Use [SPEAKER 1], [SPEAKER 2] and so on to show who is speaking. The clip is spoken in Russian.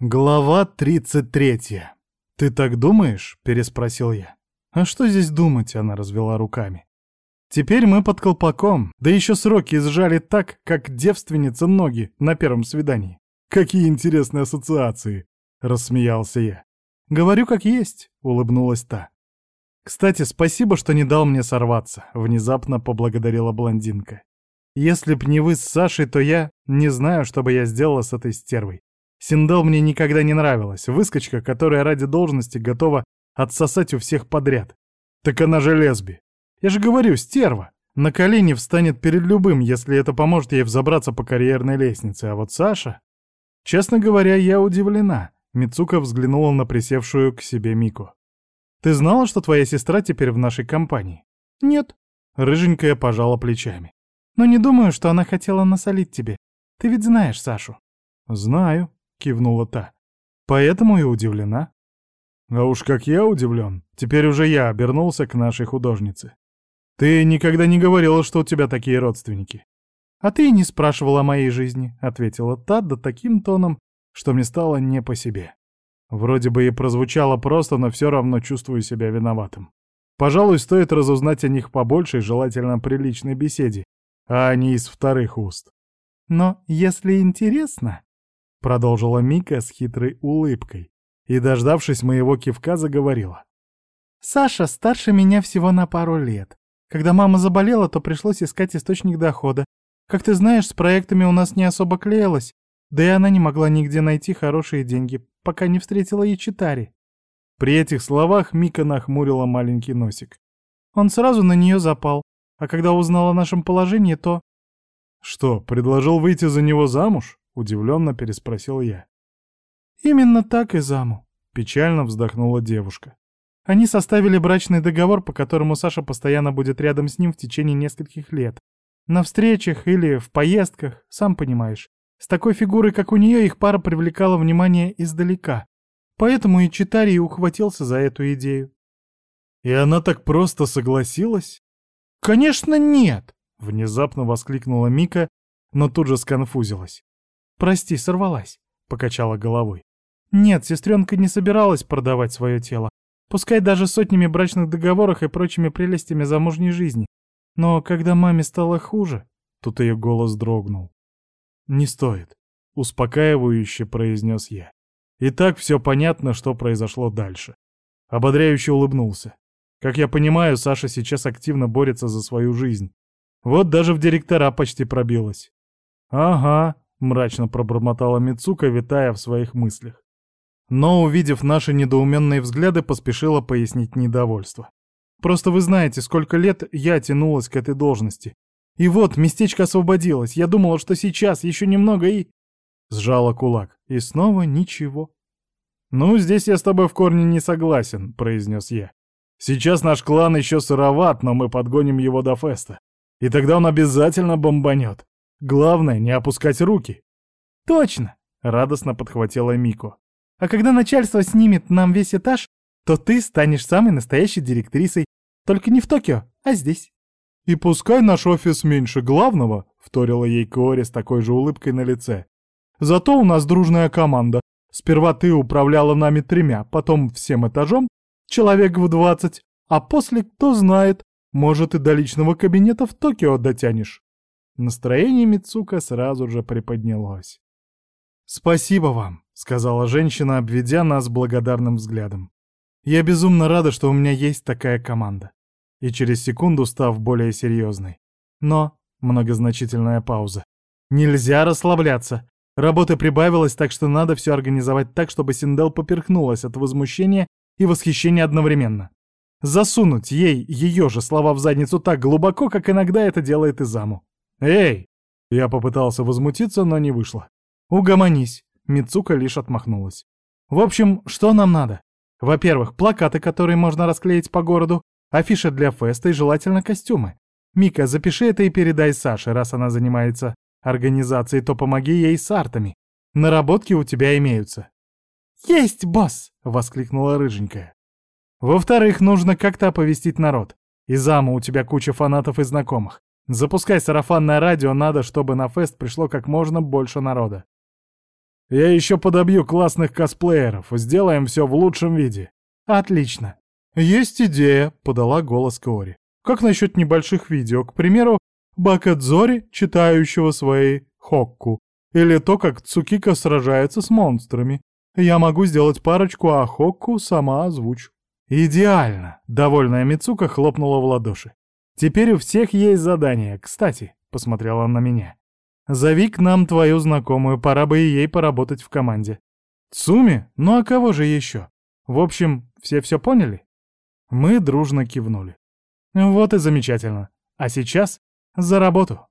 [SPEAKER 1] Глава 33. «Ты так думаешь?» — переспросил я. «А что здесь думать?» — она развела руками. «Теперь мы под колпаком, да еще сроки изжали так, как девственница ноги на первом свидании. Какие интересные ассоциации!» — рассмеялся я. «Говорю как есть», — улыбнулась та. «Кстати, спасибо, что не дал мне сорваться», — внезапно поблагодарила блондинка. «Если б не вы с Сашей, то я не знаю, что бы я сделала с этой стервой. Синдал мне никогда не нравилась, выскочка, которая ради должности готова отсосать у всех подряд. Так она же лесби. Я же говорю, стерва. На колени встанет перед любым, если это поможет ей взобраться по карьерной лестнице. А вот Саша... Честно говоря, я удивлена. Мицука взглянула на присевшую к себе Мику. «Ты знала, что твоя сестра теперь в нашей компании?» «Нет». Рыженькая пожала плечами. «Но не думаю, что она хотела насолить тебе. Ты ведь знаешь Сашу». «Знаю», — кивнула та. «Поэтому и удивлена». «А уж как я удивлен. Теперь уже я обернулся к нашей художнице. Ты никогда не говорила, что у тебя такие родственники». «А ты и не спрашивала о моей жизни», — ответила та, да таким тоном, что мне стало не по себе. Вроде бы и прозвучало просто, но все равно чувствую себя виноватым. Пожалуй, стоит разузнать о них побольше желательно при личной беседе, а не из вторых уст. «Но если интересно...» — продолжила Мика с хитрой улыбкой и, дождавшись моего кивка, заговорила. «Саша старше меня всего на пару лет. Когда мама заболела, то пришлось искать источник дохода. Как ты знаешь, с проектами у нас не особо клеилось, да и она не могла нигде найти хорошие деньги, пока не встретила Ячитари». При этих словах Мика нахмурила маленький носик. Он сразу на нее запал, а когда узнал о нашем положении, то... «Что, предложил выйти за него замуж?» Удивленно переспросил я. «Именно так и заму», — печально вздохнула девушка. Они составили брачный договор, по которому Саша постоянно будет рядом с ним в течение нескольких лет. На встречах или в поездках, сам понимаешь. С такой фигурой, как у нее, их пара привлекала внимание издалека. Поэтому и Читарий ухватился за эту идею. «И она так просто согласилась?» «Конечно нет!» — внезапно воскликнула Мика, но тут же сконфузилась. «Прости, сорвалась», — покачала головой. «Нет, сестренка не собиралась продавать свое тело, пускай даже сотнями брачных договорах и прочими прелестями замужней жизни. Но когда маме стало хуже...» Тут ее голос дрогнул. «Не стоит», — успокаивающе произнес я. И так все понятно, что произошло дальше. Ободряюще улыбнулся. Как я понимаю, Саша сейчас активно борется за свою жизнь. Вот даже в директора почти пробилась. Ага, — мрачно пробормотала Мицука, витая в своих мыслях. Но, увидев наши недоуменные взгляды, поспешила пояснить недовольство. «Просто вы знаете, сколько лет я тянулась к этой должности. И вот, местечко освободилось. Я думала, что сейчас, еще немного и...» Сжала кулак. И снова ничего. «Ну, здесь я с тобой в корне не согласен», — произнес я. «Сейчас наш клан еще сыроват, но мы подгоним его до феста. И тогда он обязательно бомбанет. Главное, не опускать руки. Точно, радостно подхватила Мико. А когда начальство снимет нам весь этаж, то ты станешь самой настоящей директрисой. Только не в Токио, а здесь. И пускай наш офис меньше главного, вторила ей Кори с такой же улыбкой на лице. Зато у нас дружная команда. Сперва ты управляла нами тремя, потом всем этажом, человек в двадцать, а после, кто знает, может и до личного кабинета в Токио дотянешь. Настроение Мицука сразу же приподнялось. «Спасибо вам», — сказала женщина, обведя нас благодарным взглядом. «Я безумно рада, что у меня есть такая команда». И через секунду став более серьезной. Но, многозначительная пауза. «Нельзя расслабляться. Работы прибавилось, так что надо все организовать так, чтобы Синдел поперхнулась от возмущения и восхищения одновременно. Засунуть ей ее же слова в задницу так глубоко, как иногда это делает Изаму. «Эй!» Я попытался возмутиться, но не вышло. «Угомонись!» Мицука лишь отмахнулась. «В общем, что нам надо? Во-первых, плакаты, которые можно расклеить по городу, афиши для феста и желательно костюмы. Мика, запиши это и передай Саше, раз она занимается организацией, то помоги ей с артами. Наработки у тебя имеются». «Есть, босс!» — воскликнула рыженькая. «Во-вторых, нужно как-то оповестить народ. И зама у тебя куча фанатов и знакомых. Запускай сарафанное радио, надо, чтобы на фест пришло как можно больше народа. Я еще подобью классных косплееров, сделаем все в лучшем виде.
[SPEAKER 2] Отлично.
[SPEAKER 1] Есть идея, подала голос Кори. Как насчет небольших видео, к примеру, Бакадзори, читающего свои хокку, или то, как Цукика сражается с монстрами. Я могу сделать парочку, а хокку сама озвучу. «Идеально!» — довольная Мицука хлопнула в ладоши. «Теперь у всех есть задание. Кстати», — посмотрела она на меня, — «зови к нам твою знакомую, пора бы и ей поработать в команде». «Цуми? Ну а кого же еще?» «В общем, все все поняли?» Мы дружно кивнули. «Вот и замечательно. А сейчас за работу!»